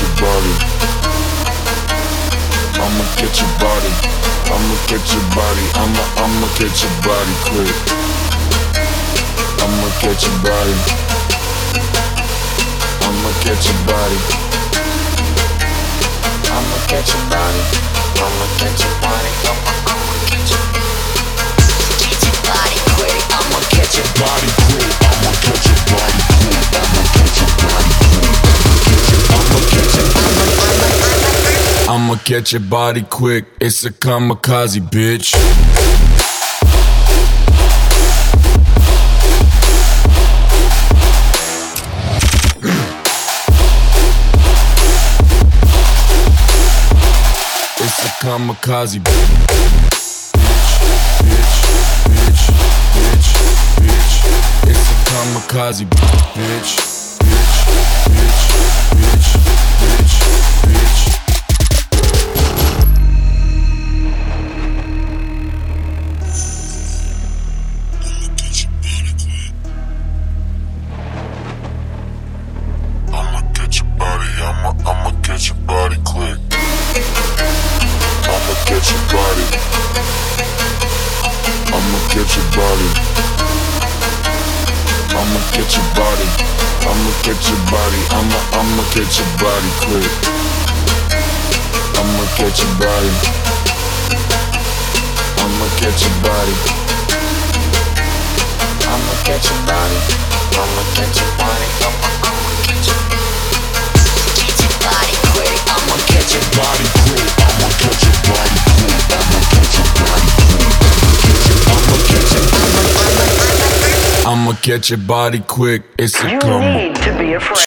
your body. I'ma get your body. I'ma get your body. I'ma I'ma get your body quick. I'ma get your body. I'ma get your body. I'ma get your body. I'ma get your get your body quick. It's a kamikaze, bitch. It's a kamikaze, bitch. Kamikaze, bitch, get your body. I'ma get your body. I'ma get your body. I'ma, I'ma get your body quick. I'ma get your body. I'ma get your body. I'ma get your body. I'ma get your body. I'ma, I'ma, get your body quick. It's a You come. need to be afraid.